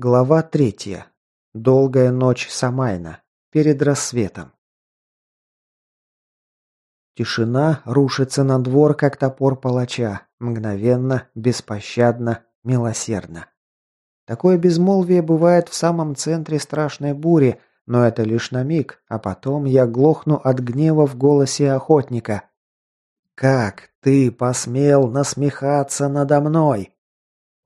Глава третья. Долгая ночь Самайна. Перед рассветом. Тишина рушится на двор, как топор палача. Мгновенно, беспощадно, милосердно. Такое безмолвие бывает в самом центре страшной бури, но это лишь на миг, а потом я глохну от гнева в голосе охотника. «Как ты посмел насмехаться надо мной?»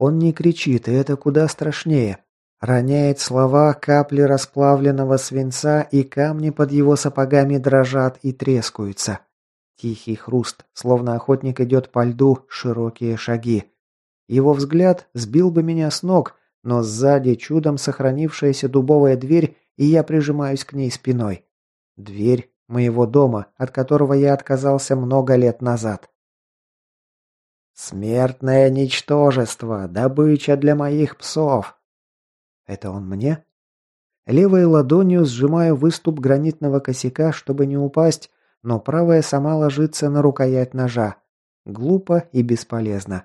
Он не кричит, и это куда страшнее. Роняет слова капли расплавленного свинца, и камни под его сапогами дрожат и трескаются. Тихий хруст, словно охотник идет по льду, широкие шаги. Его взгляд сбил бы меня с ног, но сзади чудом сохранившаяся дубовая дверь, и я прижимаюсь к ней спиной. Дверь моего дома, от которого я отказался много лет назад. «Смертное ничтожество, добыча для моих псов!» Это он мне? Левой ладонью сжимаю выступ гранитного косяка, чтобы не упасть, но правая сама ложится на рукоять ножа. Глупо и бесполезно.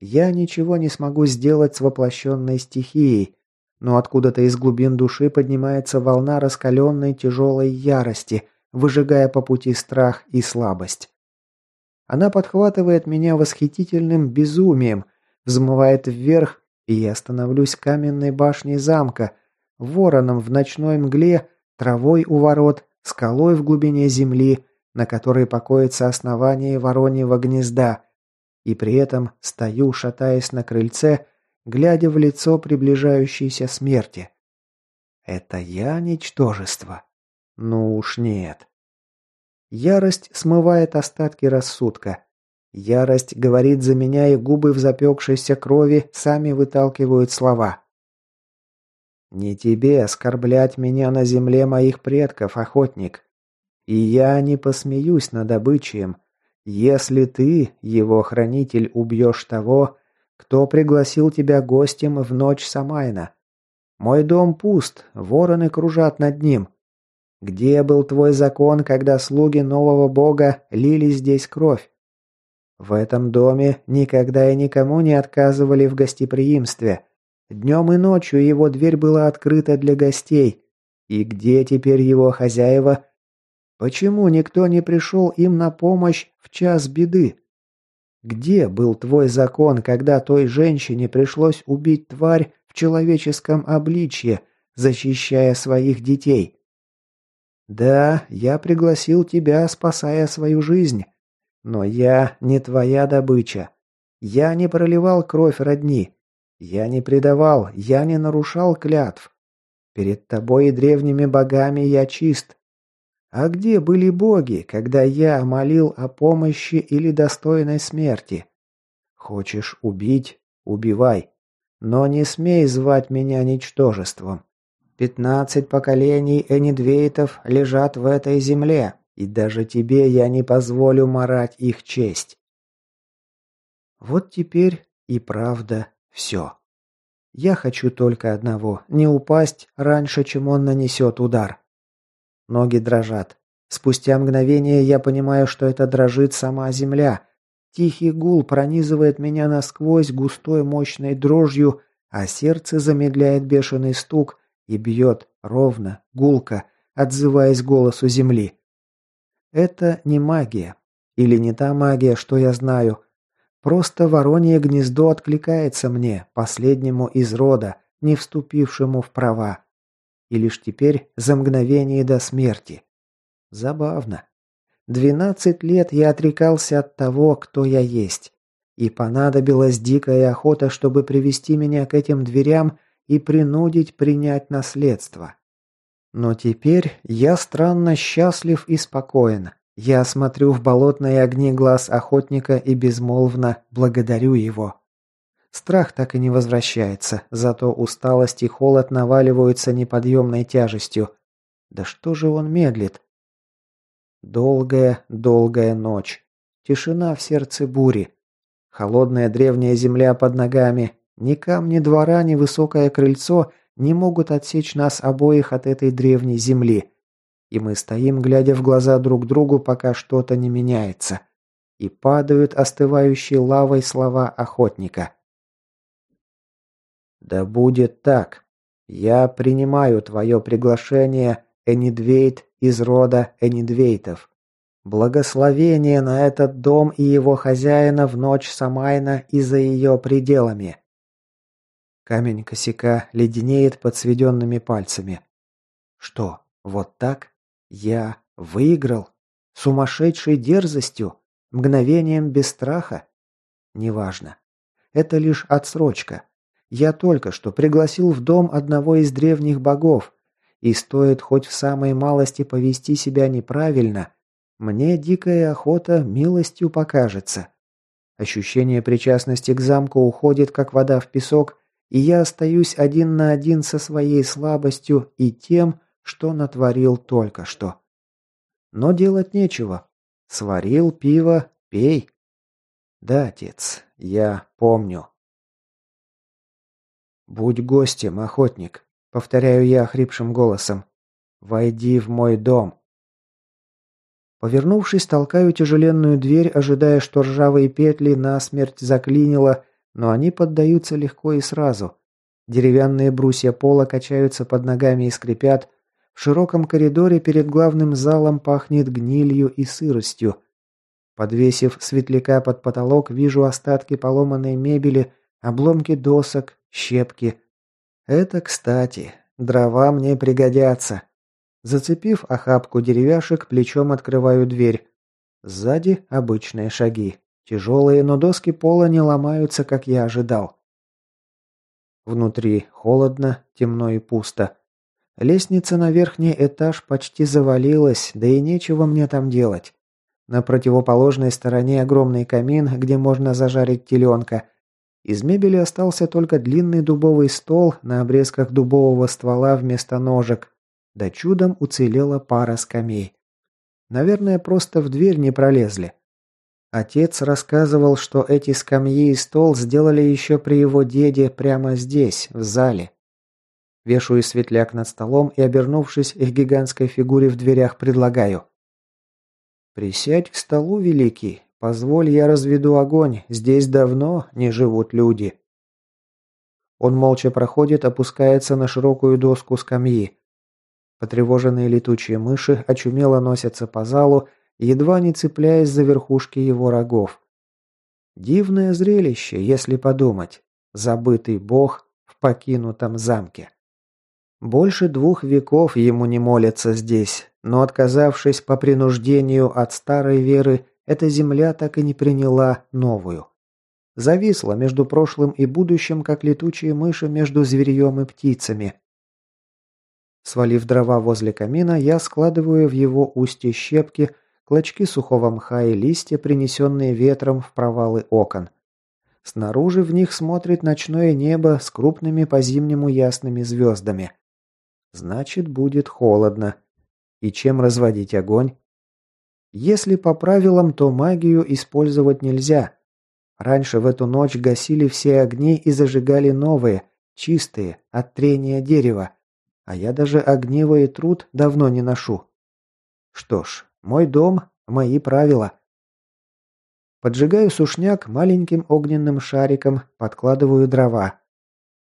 Я ничего не смогу сделать с воплощенной стихией, но откуда-то из глубин души поднимается волна раскаленной тяжелой ярости, выжигая по пути страх и слабость. Она подхватывает меня восхитительным безумием, взмывает вверх и я становлюсь каменной башней замка, вороном в ночной мгле, травой у ворот, скалой в глубине земли, на которой покоится основание вороньего гнезда, и при этом стою, шатаясь на крыльце, глядя в лицо приближающейся смерти. Это я ничтожество? Ну уж нет. Ярость смывает остатки рассудка. Ярость говорит за меня, и губы в запекшейся крови сами выталкивают слова. «Не тебе оскорблять меня на земле моих предков, охотник. И я не посмеюсь над обычаем, если ты, его хранитель, убьешь того, кто пригласил тебя гостем в ночь Самайна. Мой дом пуст, вороны кружат над ним. Где был твой закон, когда слуги нового бога лили здесь кровь? В этом доме никогда и никому не отказывали в гостеприимстве. Днем и ночью его дверь была открыта для гостей. И где теперь его хозяева? Почему никто не пришел им на помощь в час беды? Где был твой закон, когда той женщине пришлось убить тварь в человеческом обличье, защищая своих детей? Да, я пригласил тебя, спасая свою жизнь. Но я не твоя добыча. Я не проливал кровь родни. Я не предавал, я не нарушал клятв. Перед тобой и древними богами я чист. А где были боги, когда я молил о помощи или достойной смерти? Хочешь убить – убивай. Но не смей звать меня ничтожеством. Пятнадцать поколений энидвейтов лежат в этой земле, и даже тебе я не позволю марать их честь. Вот теперь и правда все. Я хочу только одного – не упасть раньше, чем он нанесет удар. Ноги дрожат. Спустя мгновение я понимаю, что это дрожит сама земля. Тихий гул пронизывает меня насквозь густой мощной дрожью, а сердце замедляет бешеный стук и бьет ровно, гулко, отзываясь голосу земли. Это не магия. Или не та магия, что я знаю. Просто воронье гнездо откликается мне, последнему из рода, не вступившему в права. И лишь теперь, за мгновение до смерти. Забавно. Двенадцать лет я отрекался от того, кто я есть. И понадобилась дикая охота, чтобы привести меня к этим дверям и принудить принять наследство. Но теперь я странно счастлив и спокоен. Я смотрю в болотные огни глаз охотника и безмолвно благодарю его. Страх так и не возвращается, зато усталость и холод наваливаются неподъемной тяжестью. Да что же он медлит? Долгая, долгая ночь. Тишина в сердце бури. Холодная древняя земля под ногами. Ни камни двора, ни высокое крыльцо – не могут отсечь нас обоих от этой древней земли. И мы стоим, глядя в глаза друг другу, пока что-то не меняется. И падают остывающей лавой слова охотника. «Да будет так. Я принимаю твое приглашение, Энидвейт из рода Энидвейтов. Благословение на этот дом и его хозяина в ночь Самайна и за ее пределами». Камень косяка леденеет под сведенными пальцами. «Что, вот так? Я выиграл? Сумасшедшей дерзостью? Мгновением без страха? Неважно. Это лишь отсрочка. Я только что пригласил в дом одного из древних богов, и стоит хоть в самой малости повести себя неправильно, мне дикая охота милостью покажется. Ощущение причастности к замку уходит, как вода в песок, и я остаюсь один на один со своей слабостью и тем, что натворил только что. Но делать нечего. Сварил пиво, пей. Да, отец, я помню. «Будь гостем, охотник», — повторяю я хрипшим голосом. «Войди в мой дом». Повернувшись, толкаю тяжеленную дверь, ожидая, что ржавые петли насмерть заклинило, но они поддаются легко и сразу. Деревянные брусья пола качаются под ногами и скрипят. В широком коридоре перед главным залом пахнет гнилью и сыростью. Подвесив светляка под потолок, вижу остатки поломанной мебели, обломки досок, щепки. Это кстати. Дрова мне пригодятся. Зацепив охапку деревяшек, плечом открываю дверь. Сзади обычные шаги. Тяжелые, но доски пола не ломаются, как я ожидал. Внутри холодно, темно и пусто. Лестница на верхний этаж почти завалилась, да и нечего мне там делать. На противоположной стороне огромный камин, где можно зажарить теленка, из мебели остался только длинный дубовый стол на обрезках дубового ствола вместо ножек. Да чудом уцелела пара скамей. Наверное, просто в дверь не пролезли. Отец рассказывал, что эти скамьи и стол сделали еще при его деде прямо здесь, в зале. Вешаю светляк над столом и, обернувшись к гигантской фигуре в дверях, предлагаю. «Присядь к столу, великий, Позволь, я разведу огонь. Здесь давно не живут люди. Он молча проходит, опускается на широкую доску скамьи. Потревоженные летучие мыши очумело носятся по залу, едва не цепляясь за верхушки его рогов. Дивное зрелище, если подумать. Забытый бог в покинутом замке. Больше двух веков ему не молятся здесь, но отказавшись по принуждению от старой веры, эта земля так и не приняла новую. Зависла между прошлым и будущим, как летучие мыши между зверьем и птицами. Свалив дрова возле камина, я складываю в его устье щепки, клочки сухого мха и листья, принесенные ветром в провалы окон. Снаружи в них смотрит ночное небо с крупными по-зимнему ясными звездами. Значит, будет холодно. И чем разводить огонь? Если по правилам, то магию использовать нельзя. Раньше в эту ночь гасили все огни и зажигали новые, чистые, от трения дерева. А я даже огнивый труд давно не ношу. Что ж, мой дом, мои правила. Поджигаю сушняк маленьким огненным шариком, подкладываю дрова.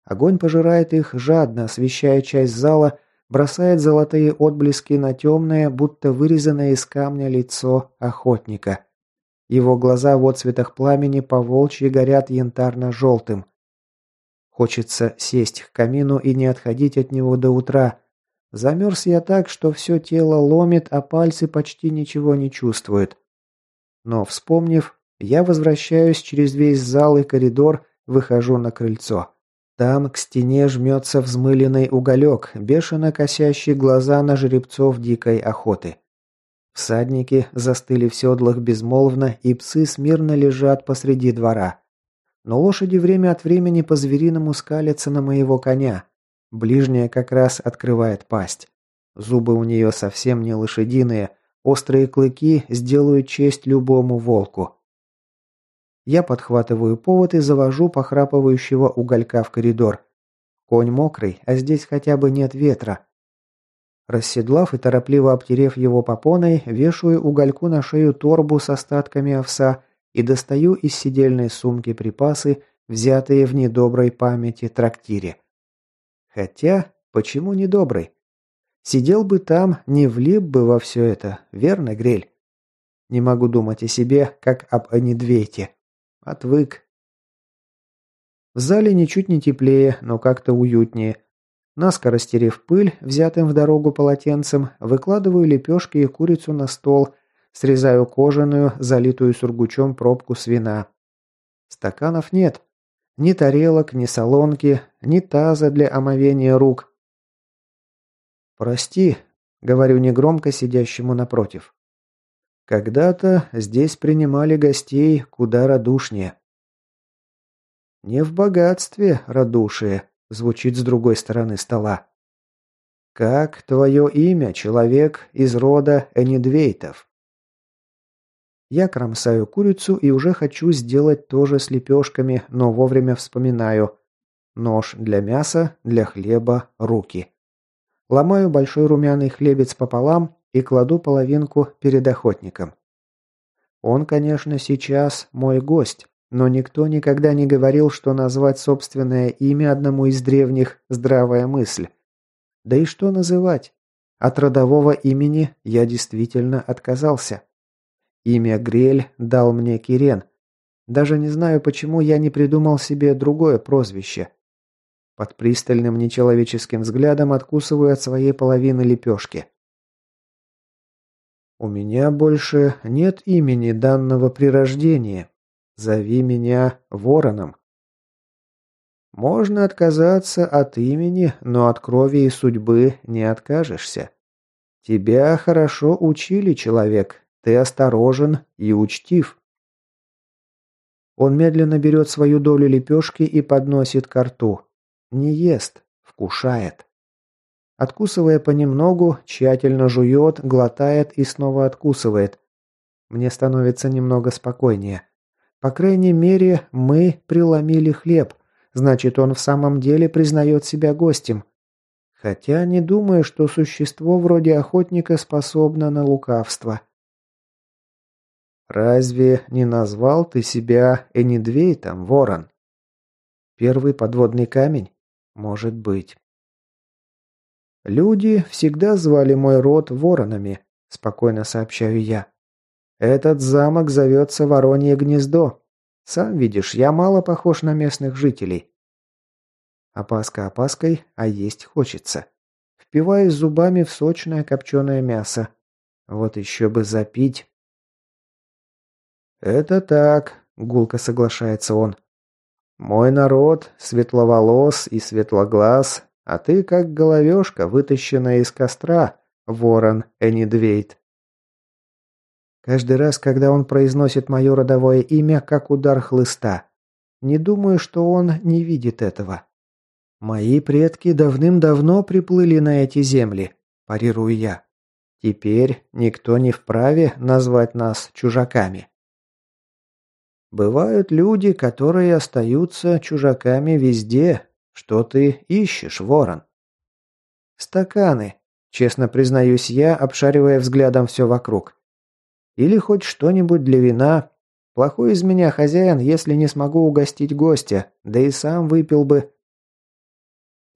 Огонь пожирает их жадно, освещая часть зала бросает золотые отблески на темное, будто вырезанное из камня лицо охотника. Его глаза в отцветах пламени по волчьи горят янтарно-желтым. Хочется сесть к камину и не отходить от него до утра. Замерз я так, что все тело ломит, а пальцы почти ничего не чувствуют. Но, вспомнив, я возвращаюсь через весь зал и коридор, выхожу на крыльцо. Там к стене жмется взмыленный уголек, бешено косящий глаза на жеребцов дикой охоты. Всадники застыли в седлах безмолвно, и псы смирно лежат посреди двора. Но лошади время от времени по-звериному скалятся на моего коня. Ближняя как раз открывает пасть. Зубы у нее совсем не лошадиные, острые клыки сделают честь любому волку. Я подхватываю повод и завожу похрапывающего уголька в коридор. Конь мокрый, а здесь хотя бы нет ветра. Расседлав и торопливо обтерев его попоной, вешаю угольку на шею торбу с остатками овса и достаю из сидельной сумки припасы, взятые в недоброй памяти трактире. Хотя, почему не добрый? Сидел бы там, не влип бы во все это, верно, Грель? Не могу думать о себе, как об Анидвейте. Отвык. В зале ничуть не теплее, но как-то уютнее. Наскоро стерев пыль, взятым в дорогу полотенцем, выкладываю лепешки и курицу на стол, срезаю кожаную, залитую сургучом пробку с вина. Стаканов нет. Ни тарелок, ни солонки, ни таза для омовения рук. «Прости», — говорю негромко сидящему напротив. «Когда-то здесь принимали гостей куда радушнее». «Не в богатстве радушие», звучит с другой стороны стола. «Как твое имя, человек из рода Энидвейтов?» Я кромсаю курицу и уже хочу сделать то же с лепешками, но вовремя вспоминаю. Нож для мяса, для хлеба, руки. Ломаю большой румяный хлебец пополам и кладу половинку перед охотником. Он, конечно, сейчас мой гость, но никто никогда не говорил, что назвать собственное имя одному из древних – здравая мысль. Да и что называть? От родового имени я действительно отказался. Имя Грель дал мне Кирен. Даже не знаю, почему я не придумал себе другое прозвище. Под пристальным нечеловеческим взглядом откусываю от своей половины лепешки. У меня больше нет имени данного при рождении, Зови меня Вороном. Можно отказаться от имени, но от крови и судьбы не откажешься. Тебя хорошо учили, человек. Ты осторожен и учтив. Он медленно берет свою долю лепешки и подносит ко рту. Не ест, вкушает. Откусывая понемногу, тщательно жует, глотает и снова откусывает. Мне становится немного спокойнее. По крайней мере, мы преломили хлеб. Значит, он в самом деле признает себя гостем. Хотя не думаю, что существо вроде охотника способно на лукавство. Разве не назвал ты себя Энидвейтом, ворон? Первый подводный камень? Может быть. Люди всегда звали мой род воронами, спокойно сообщаю я. Этот замок зовется Воронье гнездо. Сам видишь, я мало похож на местных жителей. Опаска опаской, а есть хочется. Впиваюсь зубами в сочное копченое мясо. Вот еще бы запить. «Это так», — гулко соглашается он. «Мой народ светловолос и светлоглаз, а ты как головешка, вытащенная из костра, ворон Энидвейт. Каждый раз, когда он произносит мое родовое имя, как удар хлыста. Не думаю, что он не видит этого. Мои предки давным-давно приплыли на эти земли, парирую я. Теперь никто не вправе назвать нас чужаками. Бывают люди, которые остаются чужаками везде. Что ты ищешь, ворон? Стаканы, честно признаюсь я, обшаривая взглядом все вокруг. Или хоть что-нибудь для вина. Плохой из меня хозяин, если не смогу угостить гостя, да и сам выпил бы.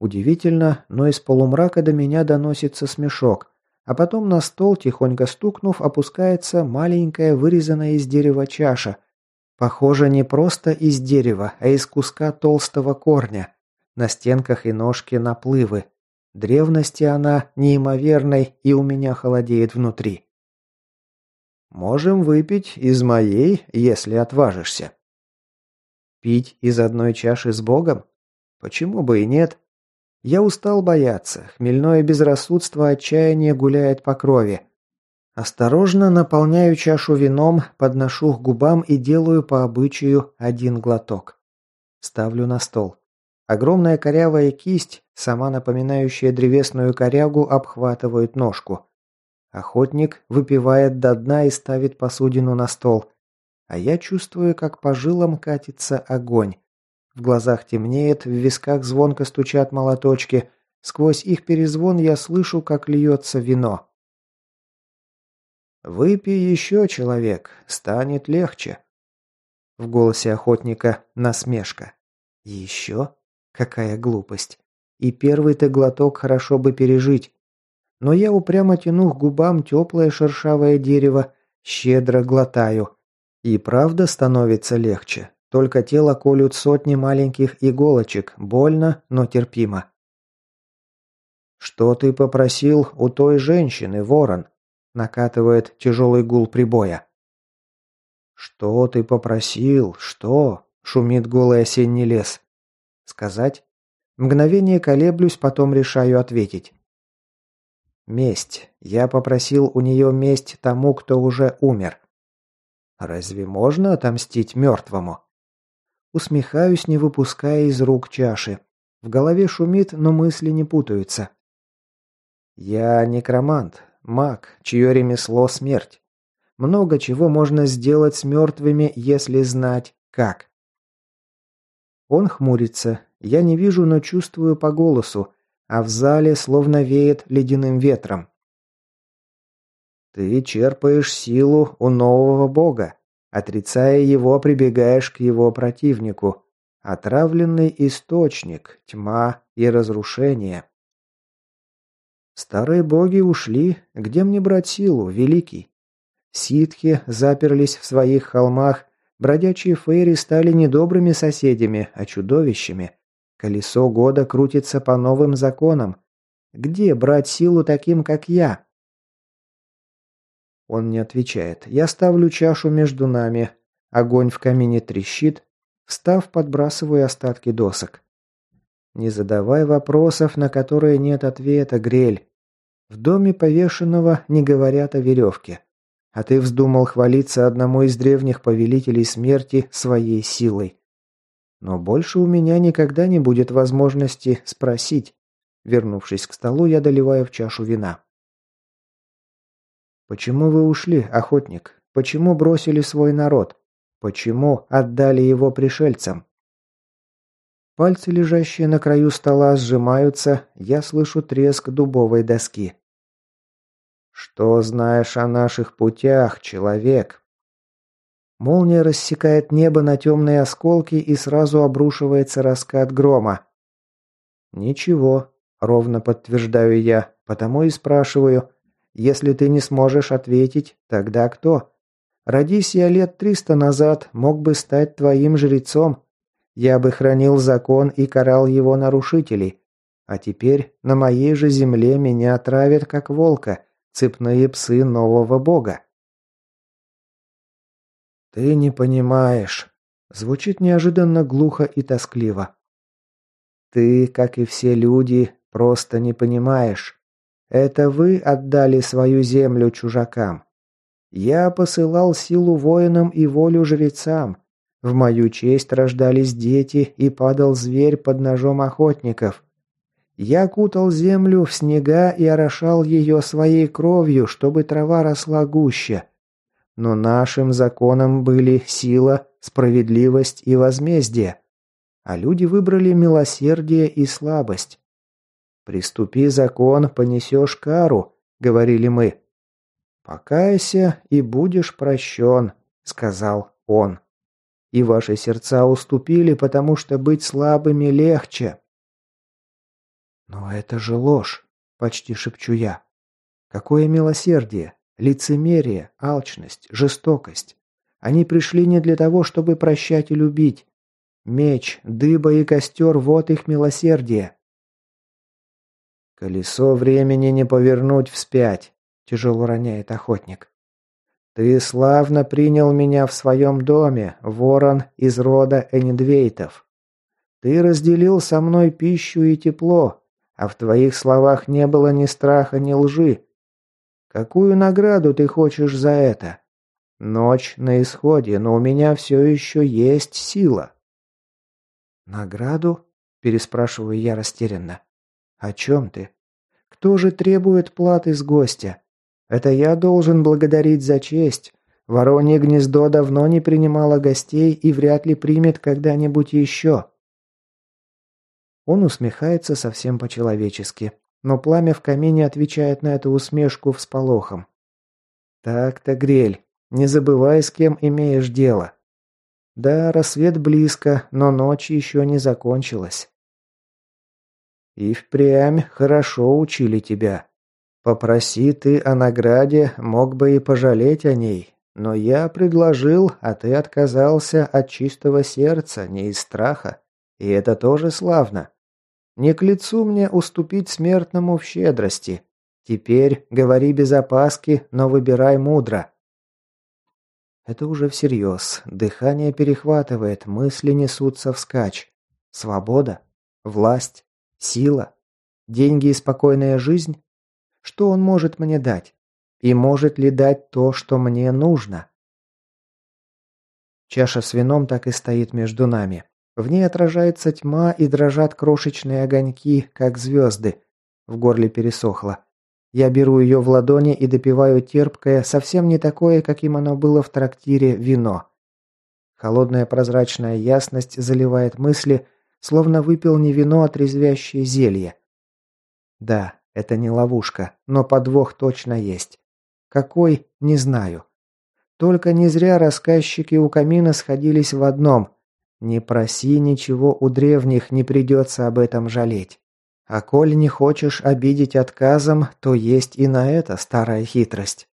Удивительно, но из полумрака до меня доносится смешок, а потом на стол, тихонько стукнув, опускается маленькая вырезанная из дерева чаша. Похоже, не просто из дерева, а из куска толстого корня. На стенках и ножке наплывы. Древности она неимоверной, и у меня холодеет внутри. Можем выпить из моей, если отважишься. Пить из одной чаши с Богом? Почему бы и нет? Я устал бояться. Хмельное безрассудство отчаяния гуляет по крови. Осторожно наполняю чашу вином, подношу к губам и делаю по обычаю один глоток. Ставлю на стол. Огромная корявая кисть, сама напоминающая древесную корягу, обхватывает ножку. Охотник выпивает до дна и ставит посудину на стол. А я чувствую, как по жилам катится огонь. В глазах темнеет, в висках звонко стучат молоточки. Сквозь их перезвон я слышу, как льется вино. «Выпей еще, человек, станет легче». В голосе охотника насмешка. «Еще? Какая глупость. и первый-то глоток хорошо бы пережить. Но я упрямо тяну к губам теплое шершавое дерево, щедро глотаю. И правда становится легче. Только тело колют сотни маленьких иголочек, больно, но терпимо. «Что ты попросил у той женщины, ворон?» Накатывает тяжелый гул прибоя. «Что ты попросил? Что?» – шумит голый осенний лес. «Сказать?» Мгновение колеблюсь, потом решаю ответить. «Месть. Я попросил у нее месть тому, кто уже умер». «Разве можно отомстить мертвому?» Усмехаюсь, не выпуская из рук чаши. В голове шумит, но мысли не путаются. «Я некромант, маг, чье ремесло смерть. Много чего можно сделать с мертвыми, если знать как». Он хмурится. Я не вижу, но чувствую по голосу, а в зале словно веет ледяным ветром. Ты черпаешь силу у нового бога. Отрицая его, прибегаешь к его противнику. Отравленный источник, тьма и разрушение. Старые боги ушли. Где мне брать силу, великий? Ситхи заперлись в своих холмах. Бродячие фейри стали не добрыми соседями, а чудовищами. Колесо года крутится по новым законам. Где брать силу таким, как я? Он не отвечает. Я ставлю чашу между нами. Огонь в камине трещит. Встав, подбрасываю остатки досок. Не задавай вопросов, на которые нет ответа, Грель. В доме повешенного не говорят о веревке. А ты вздумал хвалиться одному из древних повелителей смерти своей силой. Но больше у меня никогда не будет возможности спросить. Вернувшись к столу, я доливаю в чашу вина. Почему вы ушли, охотник? Почему бросили свой народ? Почему отдали его пришельцам? Пальцы, лежащие на краю стола, сжимаются, я слышу треск дубовой доски. Что знаешь о наших путях, человек? Молния рассекает небо на темные осколки и сразу обрушивается раскат грома. Ничего, ровно подтверждаю я, потому и спрашиваю, если ты не сможешь ответить, тогда кто? Родись я лет триста назад, мог бы стать твоим жрецом. Я бы хранил закон и карал его нарушителей. А теперь на моей же земле меня травят как волка, цепные псы нового бога. «Ты не понимаешь», – звучит неожиданно глухо и тоскливо. «Ты, как и все люди, просто не понимаешь. Это вы отдали свою землю чужакам. Я посылал силу воинам и волю жрецам. В мою честь рождались дети, и падал зверь под ножом охотников. Я кутал землю в снега и орошал ее своей кровью, чтобы трава росла гуще. Но нашим законом были сила, справедливость и возмездие. А люди выбрали милосердие и слабость. «Приступи закон, понесешь кару», — говорили мы. «Покайся и будешь прощен», — сказал он. «И ваши сердца уступили, потому что быть слабыми легче». «Но это же ложь», — почти шепчу я. «Какое милосердие, лицемерие, алчность, жестокость. Они пришли не для того, чтобы прощать и любить. Меч, дыба и костер — вот их милосердие. «Колесо времени не повернуть вспять», – тяжело роняет охотник. «Ты славно принял меня в своем доме, ворон из рода Энидвейтов. Ты разделил со мной пищу и тепло, а в твоих словах не было ни страха, ни лжи. Какую награду ты хочешь за это? Ночь на исходе, но у меня все еще есть сила». «Награду?» – переспрашиваю я растерянно. «О чем ты? Кто же требует платы с гостя? Это я должен благодарить за честь. Воронье гнездо давно не принимало гостей и вряд ли примет когда-нибудь еще». Он усмехается совсем по-человечески, но пламя в камине отвечает на эту усмешку всполохом. «Так-то, Грель, не забывай, с кем имеешь дело. Да, рассвет близко, но ночь еще не закончилась. И впрямь хорошо учили тебя. Попроси ты о награде, мог бы и пожалеть о ней. Но я предложил, а ты отказался от чистого сердца, не из страха. И это тоже славно. Не к лицу мне уступить смертному в щедрости. Теперь говори без опаски, но выбирай мудро. Это уже всерьез. Дыхание перехватывает, мысли несутся вскачь. Свобода? Власть? Сила? Деньги и спокойная жизнь? Что он может мне дать? И может ли дать то, что мне нужно? Чаша с вином так и стоит между нами. В ней отражается тьма и дрожат крошечные огоньки, как звезды. В горле пересохло. Я беру ее в ладони и допиваю терпкое, совсем не такое, каким оно было в трактире, вино. Холодная прозрачная ясность заливает мысли, словно выпил не вино, а трезвящее зелье. Да, это не ловушка, но подвох точно есть. Какой, не знаю. Только не зря рассказчики у камина сходились в одном. Не проси ничего у древних, не придется об этом жалеть. А коль не хочешь обидеть отказом, то есть и на это старая хитрость.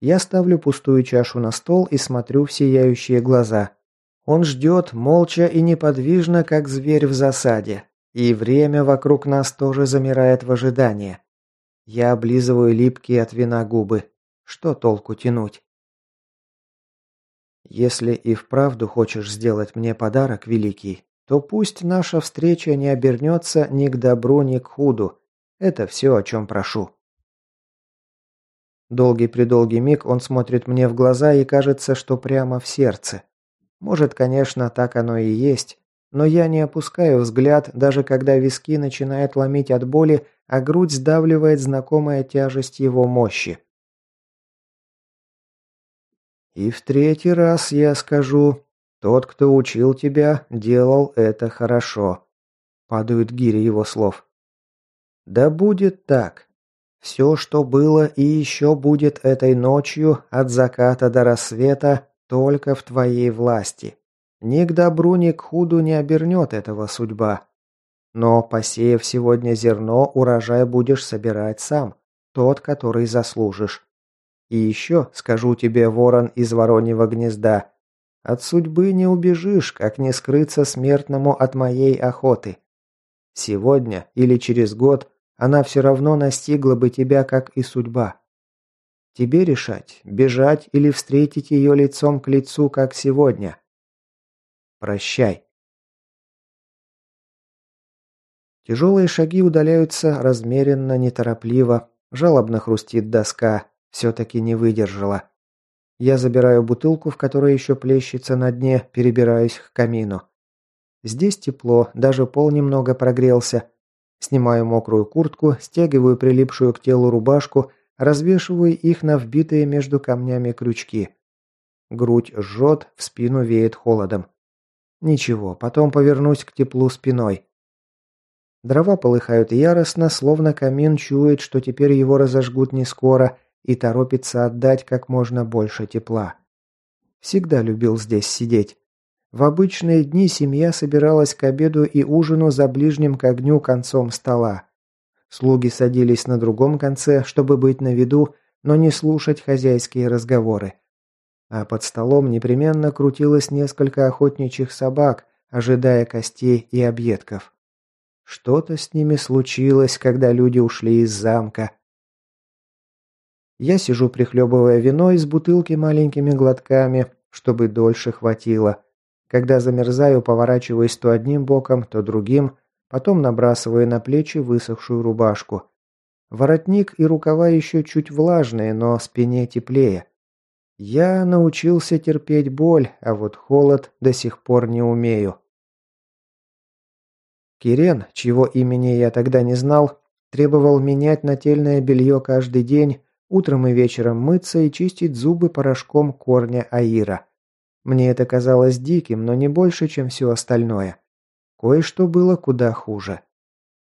Я ставлю пустую чашу на стол и смотрю в сияющие глаза. Он ждет, молча и неподвижно, как зверь в засаде. И время вокруг нас тоже замирает в ожидании. Я облизываю липкие от вина губы. Что толку тянуть? Если и вправду хочешь сделать мне подарок, Великий, то пусть наша встреча не обернется ни к добру, ни к худу. Это все, о чем прошу. Долгий-предолгий миг он смотрит мне в глаза и кажется, что прямо в сердце. Может, конечно, так оно и есть, но я не опускаю взгляд, даже когда виски начинают ломить от боли, а грудь сдавливает знакомая тяжесть его мощи. И в третий раз я скажу, тот, кто учил тебя, делал это хорошо. Падают гири его слов. Да будет так. Все, что было и еще будет этой ночью, от заката до рассвета, только в твоей власти. Ни к добру, ни к худу не обернет этого судьба. Но, посеяв сегодня зерно, урожай будешь собирать сам, тот, который заслужишь. И еще скажу тебе, ворон из вороньего гнезда, от судьбы не убежишь, как не скрыться смертному от моей охоты. Сегодня или через год она все равно настигла бы тебя, как и судьба. Тебе решать, бежать или встретить ее лицом к лицу, как сегодня. Прощай. Тяжелые шаги удаляются размеренно, неторопливо. Жалобно хрустит доска. Все-таки не выдержала. Я забираю бутылку, в которой еще плещется на дне, перебираюсь к камину. Здесь тепло, даже пол немного прогрелся. Снимаю мокрую куртку, стягиваю прилипшую к телу рубашку, развешиваю их на вбитые между камнями крючки. Грудь жжет, в спину веет холодом. Ничего, потом повернусь к теплу спиной. Дрова полыхают яростно, словно камин чует, что теперь его разожгут не скоро, и торопится отдать как можно больше тепла. Всегда любил здесь сидеть. В обычные дни семья собиралась к обеду и ужину за ближним к огню концом стола. Слуги садились на другом конце, чтобы быть на виду, но не слушать хозяйские разговоры. А под столом непременно крутилось несколько охотничьих собак, ожидая костей и объедков. Что-то с ними случилось, когда люди ушли из замка, я сижу, прихлебывая вино из бутылки маленькими глотками, чтобы дольше хватило. Когда замерзаю, поворачиваюсь то одним боком, то другим, потом набрасываю на плечи высохшую рубашку. Воротник и рукава еще чуть влажные, но спине теплее. Я научился терпеть боль, а вот холод до сих пор не умею. Кирен, чьего имени я тогда не знал, требовал менять нательное белье каждый день, Утром и вечером мыться и чистить зубы порошком корня аира. Мне это казалось диким, но не больше, чем все остальное. Кое-что было куда хуже.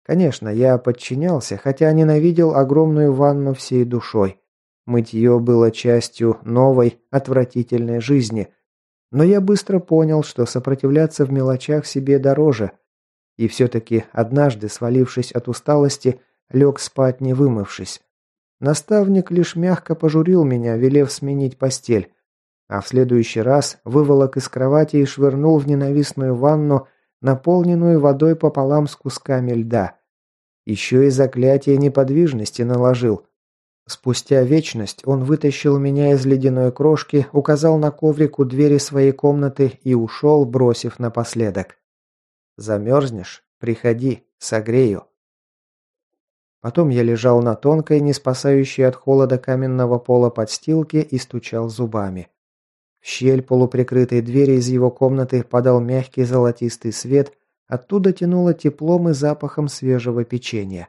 Конечно, я подчинялся, хотя ненавидел огромную ванну всей душой. Мытье было частью новой, отвратительной жизни. Но я быстро понял, что сопротивляться в мелочах себе дороже. И все-таки однажды, свалившись от усталости, лег спать не вымывшись. Наставник лишь мягко пожурил меня, велев сменить постель, а в следующий раз выволок из кровати и швырнул в ненавистную ванну, наполненную водой пополам с кусками льда. Еще и заклятие неподвижности наложил. Спустя вечность он вытащил меня из ледяной крошки, указал на коврик у двери своей комнаты и ушел, бросив напоследок. «Замерзнешь? Приходи, согрею». Потом я лежал на тонкой, не спасающей от холода каменного пола подстилке и стучал зубами. В щель полуприкрытой двери из его комнаты подал мягкий золотистый свет, оттуда тянуло теплом и запахом свежего печенья.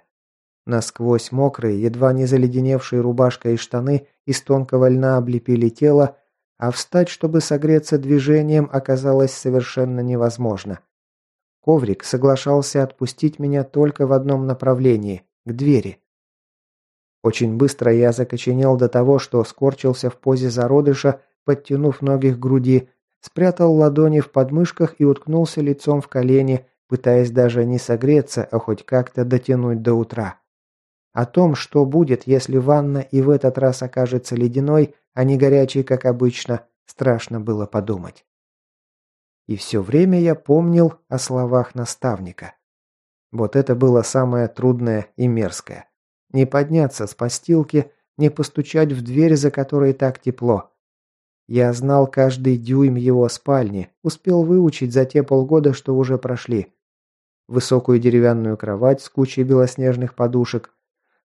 Насквозь мокрые, едва не заледеневшие рубашка и штаны из тонкого льна облепили тело, а встать, чтобы согреться движением, оказалось совершенно невозможно. Коврик соглашался отпустить меня только в одном направлении – к двери. Очень быстро я закоченел до того, что скорчился в позе зародыша, подтянув ноги к груди, спрятал ладони в подмышках и уткнулся лицом в колени, пытаясь даже не согреться, а хоть как-то дотянуть до утра. О том, что будет, если ванна и в этот раз окажется ледяной, а не горячей, как обычно, страшно было подумать. И все время я помнил о словах наставника. Вот это было самое трудное и мерзкое. Не подняться с постилки, не постучать в дверь, за которой так тепло. Я знал каждый дюйм его спальни, успел выучить за те полгода, что уже прошли. Высокую деревянную кровать с кучей белоснежных подушек,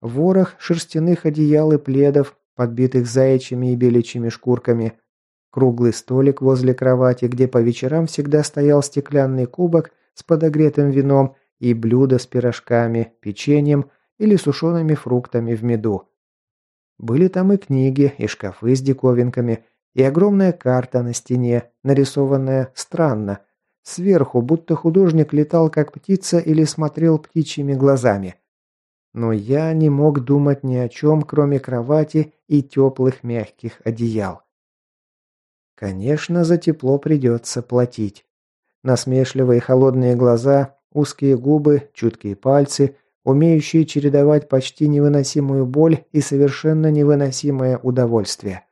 ворох шерстяных одеял и пледов, подбитых заячьими и беличьими шкурками, круглый столик возле кровати, где по вечерам всегда стоял стеклянный кубок с подогретым вином и блюдо с пирожками, печеньем или сушеными фруктами в меду. Были там и книги, и шкафы с диковинками, и огромная карта на стене, нарисованная странно, сверху, будто художник летал как птица или смотрел птичьими глазами. Но я не мог думать ни о чем, кроме кровати и теплых мягких одеял. Конечно, за тепло придется платить. Насмешливые холодные глаза, узкие губы, чуткие пальцы, умеющие чередовать почти невыносимую боль и совершенно невыносимое удовольствие.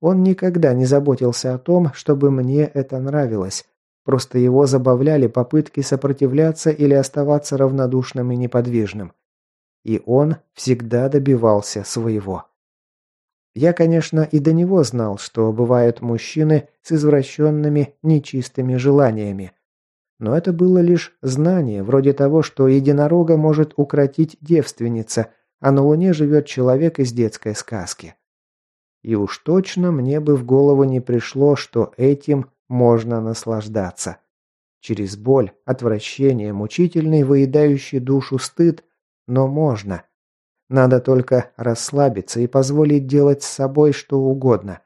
Он никогда не заботился о том, чтобы мне это нравилось. Просто его забавляли попытки сопротивляться или оставаться равнодушным и неподвижным. И он всегда добивался своего. Я, конечно, и до него знал, что бывают мужчины с извращенными, нечистыми желаниями. Но это было лишь знание, вроде того, что единорога может укротить девственница, а на Луне живет человек из детской сказки. И уж точно мне бы в голову не пришло, что этим можно наслаждаться. Через боль, отвращение, мучительный, выедающий душу стыд но можно. Надо только расслабиться и позволить делать с собой что угодно.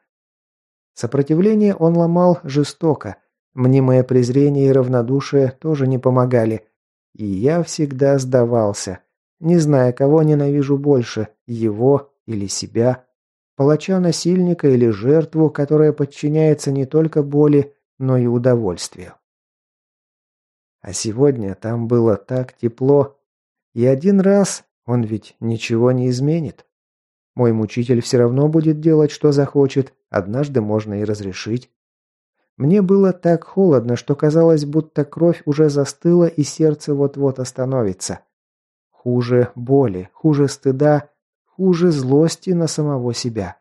Сопротивление он ломал жестоко. Мнимое презрение и равнодушие тоже не помогали. И я всегда сдавался, не зная, кого ненавижу больше, его или себя, палача-насильника или жертву, которая подчиняется не только боли, но и удовольствию. А сегодня там было так тепло, и один раз он ведь ничего не изменит. Мой мучитель все равно будет делать, что захочет, однажды можно и разрешить. Мне было так холодно, что казалось, будто кровь уже застыла и сердце вот-вот остановится. Хуже боли, хуже стыда, хуже злости на самого себя.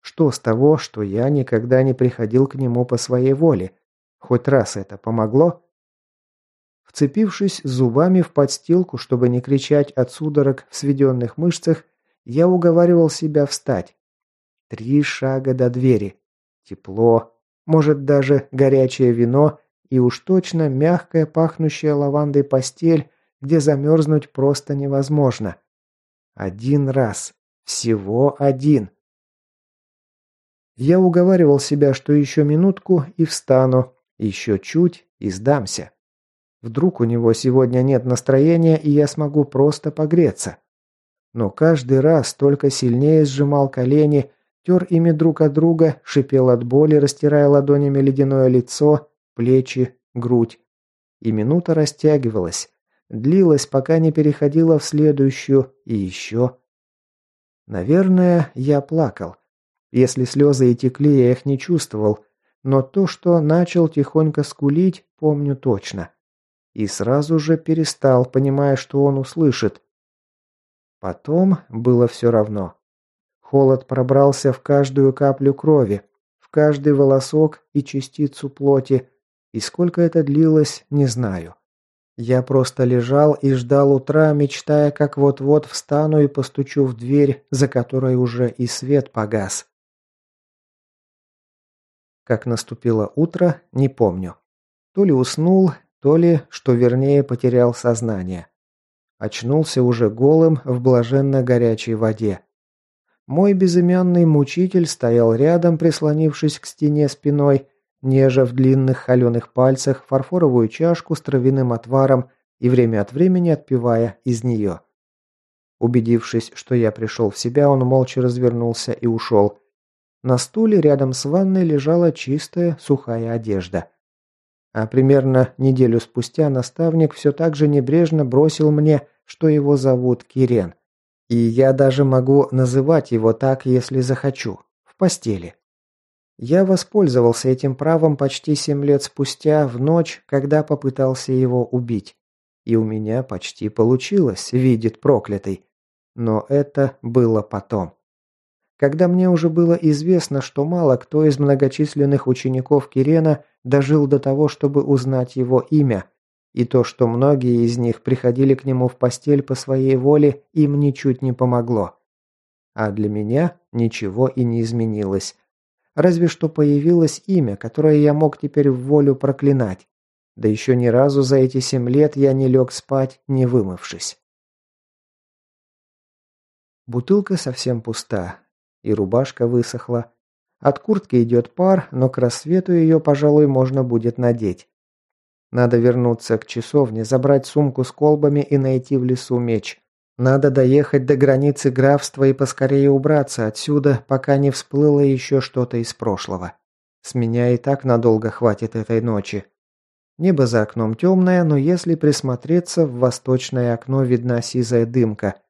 Что с того, что я никогда не приходил к нему по своей воле? Хоть раз это помогло? Вцепившись зубами в подстилку, чтобы не кричать от судорог в сведенных мышцах, я уговаривал себя встать. Три шага до двери. Тепло. Может, даже горячее вино и уж точно мягкая, пахнущая лавандой постель, где замерзнуть просто невозможно. Один раз. Всего один. Я уговаривал себя, что еще минутку и встану, еще чуть и сдамся. Вдруг у него сегодня нет настроения, и я смогу просто погреться. Но каждый раз только сильнее сжимал колени, тер ими друг от друга, шипел от боли, растирая ладонями ледяное лицо, плечи, грудь. И минута растягивалась, длилась, пока не переходила в следующую и еще. Наверное, я плакал. Если слезы и текли, я их не чувствовал, но то, что начал тихонько скулить, помню точно. И сразу же перестал, понимая, что он услышит. Потом было все равно. Холод пробрался в каждую каплю крови, в каждый волосок и частицу плоти, и сколько это длилось, не знаю. Я просто лежал и ждал утра, мечтая, как вот-вот встану и постучу в дверь, за которой уже и свет погас. Как наступило утро, не помню. То ли уснул, то ли, что вернее, потерял сознание. Очнулся уже голым в блаженно горячей воде. Мой безымянный мучитель стоял рядом, прислонившись к стене спиной, нежа в длинных холеных пальцах фарфоровую чашку с травяным отваром и время от времени отпивая из нее. Убедившись, что я пришел в себя, он молча развернулся и ушел. На стуле рядом с ванной лежала чистая, сухая одежда. А примерно неделю спустя наставник все так же небрежно бросил мне, что его зовут Кирен. И я даже могу называть его так, если захочу. В постели. Я воспользовался этим правом почти семь лет спустя, в ночь, когда попытался его убить. И у меня почти получилось, видит проклятый. Но это было потом. Когда мне уже было известно, что мало кто из многочисленных учеников Кирена дожил до того, чтобы узнать его имя, и то, что многие из них приходили к нему в постель по своей воле, им ничуть не помогло. А для меня ничего и не изменилось. Разве что появилось имя, которое я мог теперь в волю проклинать. Да еще ни разу за эти семь лет я не лег спать, не вымывшись. Бутылка совсем пуста, и рубашка высохла. От куртки идет пар, но к рассвету ее, пожалуй, можно будет надеть. Надо вернуться к часовне, забрать сумку с колбами и найти в лесу меч. Надо доехать до границы графства и поскорее убраться отсюда, пока не всплыло еще что-то из прошлого. С меня и так надолго хватит этой ночи. Небо за окном темное, но если присмотреться, в восточное окно видна сизая дымка.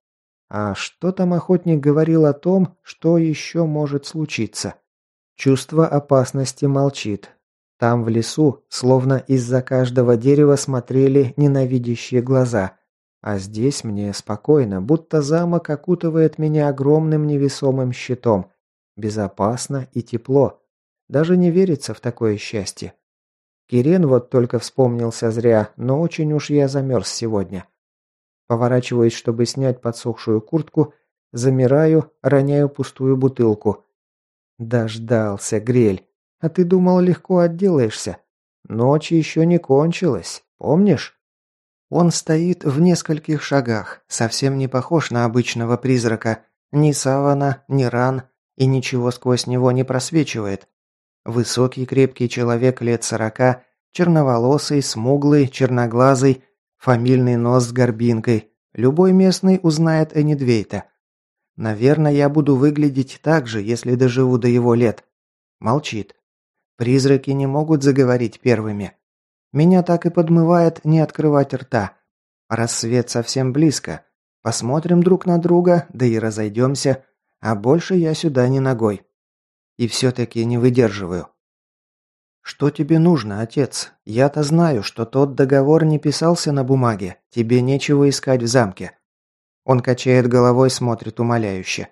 А что там охотник говорил о том, что еще может случиться? Чувство опасности молчит. Там в лесу, словно из-за каждого дерева смотрели ненавидящие глаза. А здесь мне спокойно, будто замок окутывает меня огромным невесомым щитом. Безопасно и тепло. Даже не верится в такое счастье. Кирен вот только вспомнился зря, но очень уж я замерз сегодня. Поворачиваюсь, чтобы снять подсохшую куртку, замираю, роняю пустую бутылку. Дождался, грель. А ты думал, легко отделаешься? Ночь еще не кончилась, помнишь? Он стоит в нескольких шагах, совсем не похож на обычного призрака. Ни савана, ни ран, и ничего сквозь него не просвечивает. Высокий крепкий человек лет сорока, черноволосый, смуглый, черноглазый, фамильный нос с горбинкой. Любой местный узнает Энидвейта. Наверное, я буду выглядеть так же, если доживу до его лет. Молчит. Призраки не могут заговорить первыми. Меня так и подмывает не открывать рта. Рассвет совсем близко. Посмотрим друг на друга, да и разойдемся. А больше я сюда не ногой. И все-таки не выдерживаю. «Что тебе нужно, отец? Я-то знаю, что тот договор не писался на бумаге. Тебе нечего искать в замке». Он качает головой, смотрит умоляюще.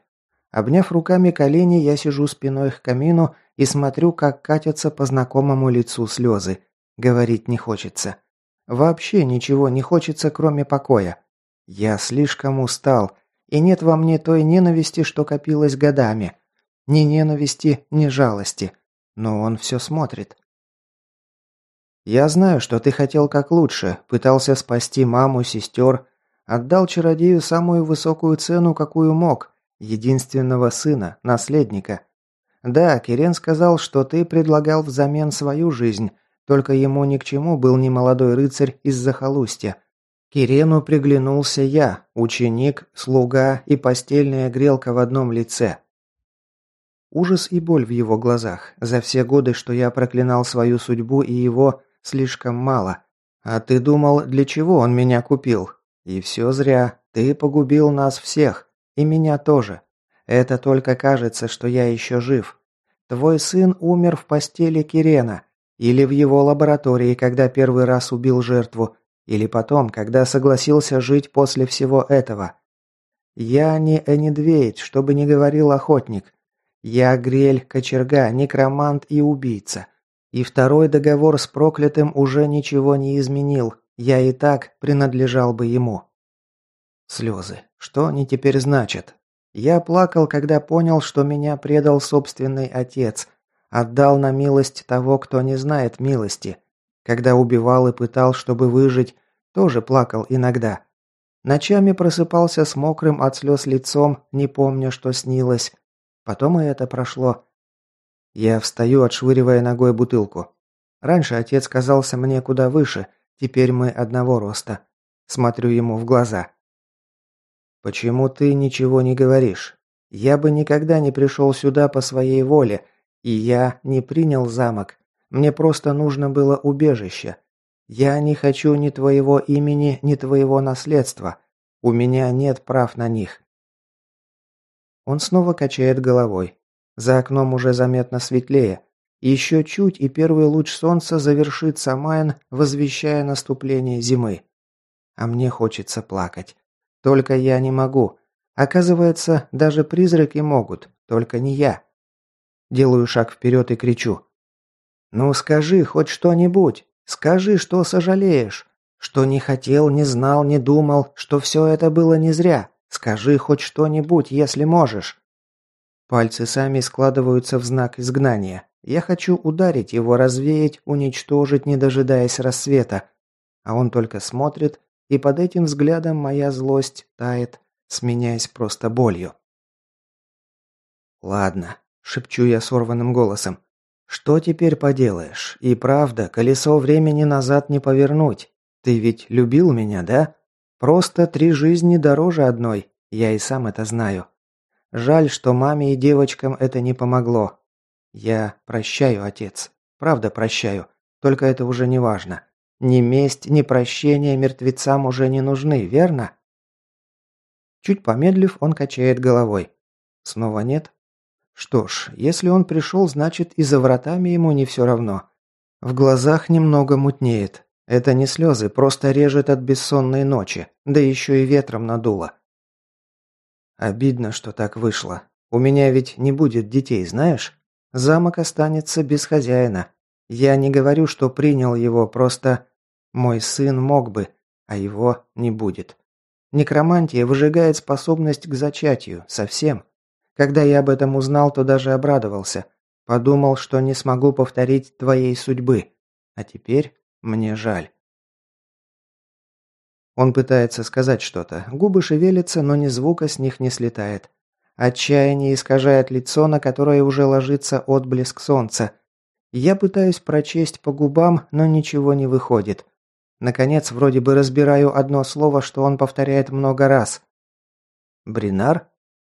Обняв руками колени, я сижу спиной к камину и смотрю, как катятся по знакомому лицу слезы. Говорить не хочется. Вообще ничего не хочется, кроме покоя. Я слишком устал, и нет во мне той ненависти, что копилось годами. Ни ненависти, ни жалости. Но он все смотрит. Я знаю, что ты хотел как лучше, пытался спасти маму, сестер, отдал чародею самую высокую цену, какую мог, единственного сына, наследника. Да, Кирен сказал, что ты предлагал взамен свою жизнь, только ему ни к чему был не молодой рыцарь из захолустья. Кирену приглянулся я, ученик, слуга и постельная грелка в одном лице. Ужас и боль в его глазах. За все годы, что я проклинал свою судьбу и его, слишком мало. «А ты думал, для чего он меня купил? И все зря. Ты погубил нас всех. И меня тоже. Это только кажется, что я еще жив. Твой сын умер в постели Кирена. Или в его лаборатории, когда первый раз убил жертву. Или потом, когда согласился жить после всего этого. Я не Энидвейд, чтобы не говорил охотник. Я Грель, кочерга, некромант и убийца. И второй договор с проклятым уже ничего не изменил. Я и так принадлежал бы ему. Слезы. Что они теперь значат? Я плакал, когда понял, что меня предал собственный отец. Отдал на милость того, кто не знает милости. Когда убивал и пытал, чтобы выжить, тоже плакал иногда. Ночами просыпался с мокрым от слез лицом, не помня, что снилось. Потом и это прошло. Я встаю, отшвыривая ногой бутылку. Раньше отец казался мне куда выше, теперь мы одного роста. Смотрю ему в глаза. «Почему ты ничего не говоришь? Я бы никогда не пришел сюда по своей воле, и я не принял замок. Мне просто нужно было убежище. Я не хочу ни твоего имени, ни твоего наследства. У меня нет прав на них». Он снова качает головой. За окном уже заметно светлее. Еще чуть, и первый луч солнца завершит Самайн, возвещая наступление зимы. А мне хочется плакать. Только я не могу. Оказывается, даже призраки могут, только не я. Делаю шаг вперед и кричу. «Ну скажи хоть что-нибудь. Скажи, что сожалеешь. Что не хотел, не знал, не думал, что все это было не зря. Скажи хоть что-нибудь, если можешь». Пальцы сами складываются в знак изгнания. Я хочу ударить его, развеять, уничтожить, не дожидаясь рассвета. А он только смотрит и под этим взглядом моя злость тает, сменяясь просто болью. «Ладно», – шепчу я сорванным голосом. «Что теперь поделаешь? И правда, колесо времени назад не повернуть. Ты ведь любил меня, да? Просто три жизни дороже одной, я и сам это знаю. Жаль, что маме и девочкам это не помогло. Я прощаю, отец. Правда прощаю. Только это уже не важно. Ни месть, ни прощение мертвецам уже не нужны, верно? Чуть помедлив, он качает головой. Снова нет? Что ж, если он пришел, значит и за вратами ему не все равно. В глазах немного мутнеет. Это не слезы, просто режет от бессонной ночи, да еще и ветром надуло. Обидно, что так вышло. У меня ведь не будет детей, знаешь? Замок останется без хозяина. Я не говорю, что принял его, просто мой сын мог бы, а его не будет. Некромантия выжигает способность к зачатию, совсем. Когда я об этом узнал, то даже обрадовался. Подумал, что не смогу повторить твоей судьбы. А теперь мне жаль. Он пытается сказать что-то. Губы шевелятся, но ни звука с них не слетает. Отчаяние искажает лицо, на которое уже ложится отблеск солнца. Я пытаюсь прочесть по губам, но ничего не выходит. Наконец, вроде бы разбираю одно слово, что он повторяет много раз. Бринар?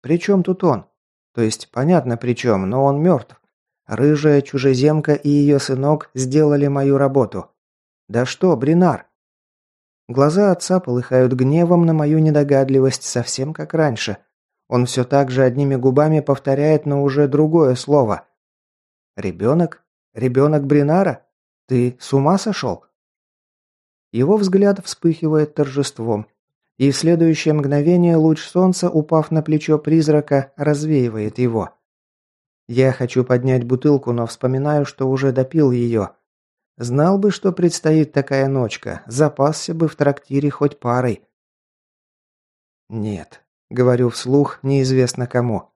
При чем тут он? То есть, понятно при чем, но он мертв. Рыжая чужеземка и ее сынок сделали мою работу. Да что, Бринар? Глаза отца полыхают гневом на мою недогадливость, совсем как раньше. Он все так же одними губами повторяет, но уже другое слово. «Ребенок? Ребенок Бринара? Ты с ума сошел?» Его взгляд вспыхивает торжеством. И в следующее мгновение луч солнца, упав на плечо призрака, развеивает его. Я хочу поднять бутылку, но вспоминаю, что уже допил ее. Знал бы, что предстоит такая ночка, запасся бы в трактире хоть парой. Нет, говорю вслух, неизвестно кому.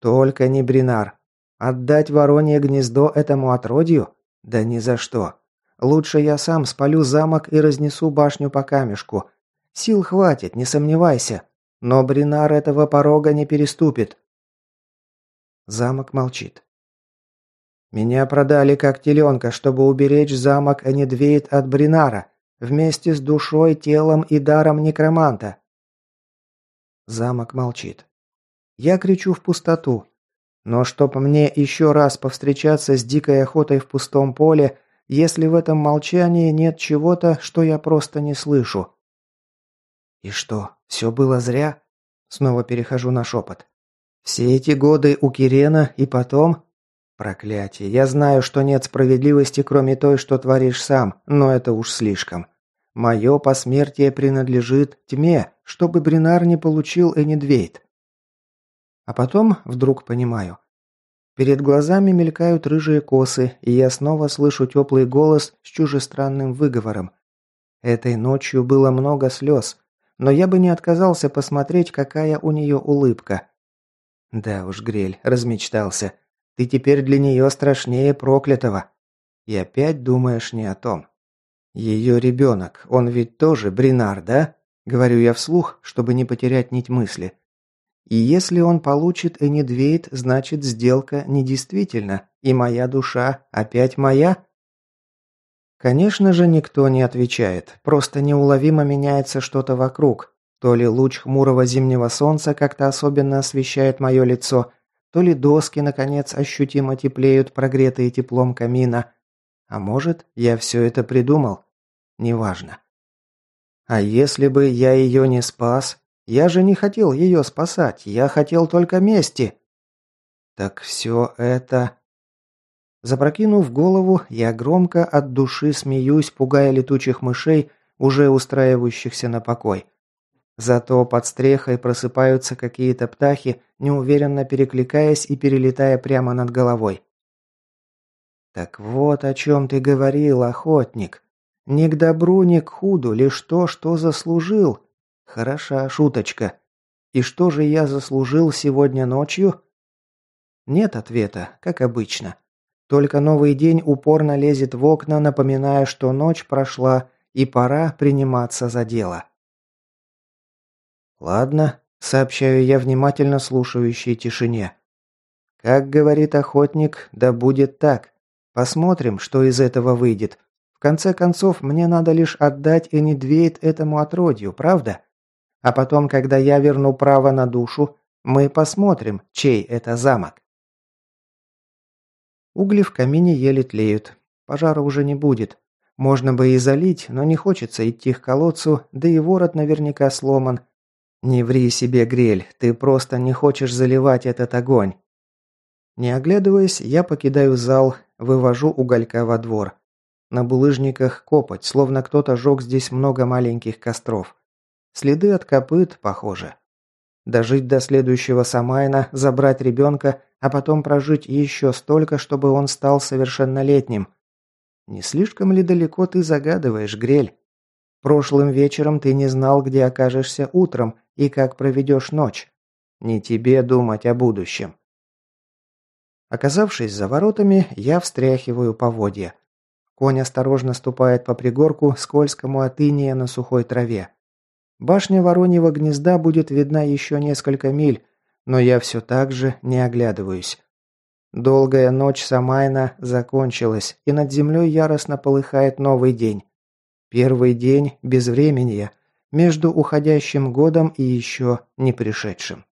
Только не Бринар. Отдать воронье гнездо этому отродью? Да ни за что. Лучше я сам спалю замок и разнесу башню по камешку. Сил хватит, не сомневайся. Но Бринар этого порога не переступит. Замок молчит. Меня продали как теленка, чтобы уберечь замок Энедвейт от Бринара, вместе с душой, телом и даром некроманта. Замок молчит. Я кричу в пустоту. Но чтоб мне еще раз повстречаться с дикой охотой в пустом поле, если в этом молчании нет чего-то, что я просто не слышу. И что, все было зря? Снова перехожу на шепот. Все эти годы у Кирена и потом... Проклятие, я знаю, что нет справедливости, кроме той, что творишь сам, но это уж слишком. Мое посмертие принадлежит тьме, чтобы Бринар не получил Энидвейт. А потом вдруг понимаю. Перед глазами мелькают рыжие косы, и я снова слышу теплый голос с чужестранным выговором. Этой ночью было много слез, но я бы не отказался посмотреть, какая у нее улыбка. Да уж, Грель, размечтался. Ты теперь для нее страшнее проклятого. И опять думаешь не о том. Ее ребенок, он ведь тоже Бринар, да? Говорю я вслух, чтобы не потерять нить мысли. И если он получит Энидвейт, значит сделка недействительна, и моя душа опять моя? Конечно же, никто не отвечает, просто неуловимо меняется что-то вокруг. То ли луч хмурого зимнего солнца как-то особенно освещает мое лицо, то ли доски, наконец, ощутимо теплеют, прогретые теплом камина. А может, я все это придумал? Неважно. А если бы я ее не спас, я же не хотел ее спасать, я хотел только мести. Так все это... Запрокинув голову, я громко от души смеюсь, пугая летучих мышей, уже устраивающихся на покой. Зато под стрехой просыпаются какие-то птахи, неуверенно перекликаясь и перелетая прямо над головой. «Так вот о чем ты говорил, охотник. Не к добру, не к худу, лишь то, что заслужил. Хороша шуточка. И что же я заслужил сегодня ночью? Нет ответа, как обычно. Только новый день упорно лезет в окна, напоминая, что ночь прошла и пора приниматься за дело. Ладно, сообщаю я внимательно слушающей тишине. Как говорит охотник, да будет так. Посмотрим, что из этого выйдет. В конце концов, мне надо лишь отдать Энидвейт этому отродью, правда? А потом, когда я верну право на душу, мы посмотрим, чей это замок. Угли в камине еле тлеют. Пожара уже не будет. Можно бы и залить, но не хочется идти к колодцу, да и ворот наверняка сломан. Не ври себе, Грель, ты просто не хочешь заливать этот огонь. Не оглядываясь, я покидаю зал, вывожу уголька во двор. На булыжниках копоть, словно кто-то жег здесь много маленьких костров. Следы от копыт, похоже. Дожить до следующего Самайна, забрать ребенка, а потом прожить еще столько, чтобы он стал совершеннолетним. Не слишком ли далеко ты загадываешь, Грель? Прошлым вечером ты не знал, где окажешься утром и как проведешь ночь. Не тебе думать о будущем. Оказавшись за воротами, я встряхиваю поводья. Конь осторожно ступает по пригорку, скользкому от иния на сухой траве. Башня Вороньего гнезда будет видна еще несколько миль, но я все так же не оглядываюсь. Долгая ночь Самайна закончилась, и над землей яростно полыхает новый день. Первый день безвременья между уходящим годом и еще не пришедшим.